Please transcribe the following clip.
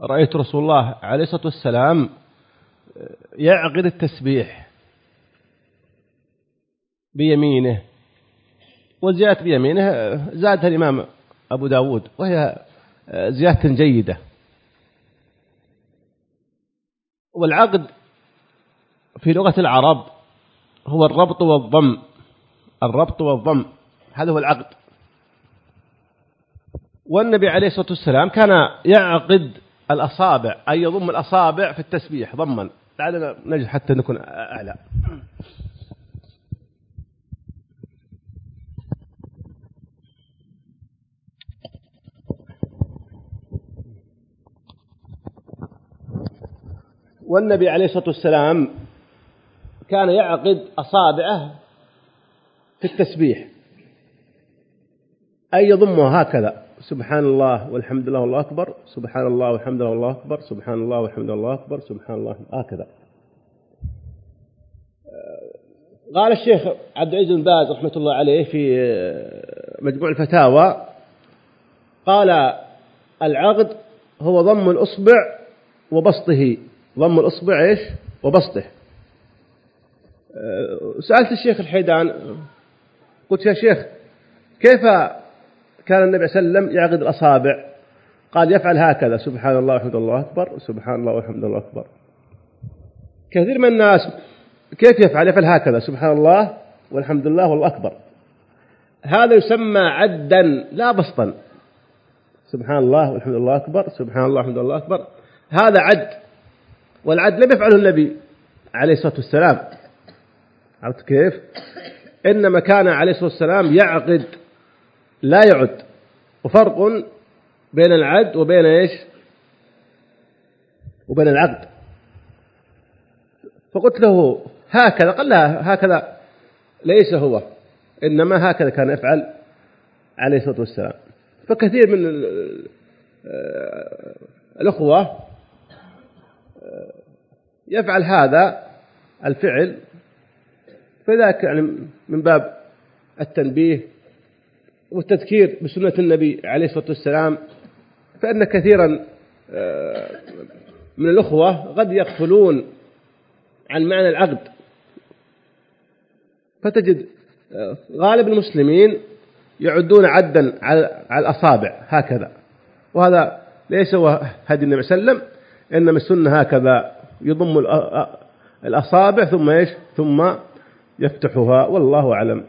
رأيت رسول الله عليه الصلاة والسلام يعقد التسبيح بيمينه وزيادة بيمينه زادها الإمام أبو داود وهي زيادة جيدة. والعقد في لغة العرب هو الربط والضم الربط والضم هذا هو العقد. والنبي عليه الصلاة والسلام كان يعقد الأصابع أي يضم الأصابع في التسبيح ضما. لعلنا نجد حتى نكون أعلى. والنبي عليه الصلاة والسلام كان يعقد أصابعه في التسبيح. أي يضمها هكذا. سبحان الله والحمد لله والله أكبر. سبحان الله والحمد لله والله أكبر. سبحان الله والحمد لله والله أكبر. سبحان الله هكذا قال الشيخ عبد العزيز بن باز رحمة الله عليه في مجموع الفتاوى قال العقد هو ضم الأصبع وبسطه. ضم الأصبع إيش؟ وبسطه. سألت الشيخ الحيدان قلت يا شيخ كيف كان النبي صلى الله عليه وسلم يعقد الأصابع. قال يفعل هكذا. سبحان الله والحمد لله أكبر. سبحان الله والحمد لله أكبر. كثير من الناس كيف يفعل؟ يفعل هكذا. سبحان الله والحمد لله والله أكبر. هذا يسمى عدا لا بسطا. سبحان الله والحمد لله أكبر. سبحان الله والحمد لله أكبر. هذا عد. والعد لم يفعله النبي عليه الصلاة والسلام. عرفت كيف؟ إنما كان عليه الصلاة والسلام يعقد لا يعد. وفرق بين العد وبين إيش؟ وبين العقد. فقلت له هكذا قال لا هكذا ليس هو إنما هكذا كان يفعل عليه الصلاة والسلام. فكثير من الأخوة يفعل هذا الفعل. فذاك يعني من باب التنبيه والتذكير بسنة النبي عليه الصلاة والسلام فإن كثيرا آه، من الأخوة قد يغفلون عن معنى العقد. فتجد آه، غالب المسلمين يعدون عدا على الأصابع هكذا. وهذا ليس هو هدي النبي صلى الله عليه وسلم إنما السنة هكذا يضم الأصابع ثم إيش؟ ثم يفتحها والله أعلم.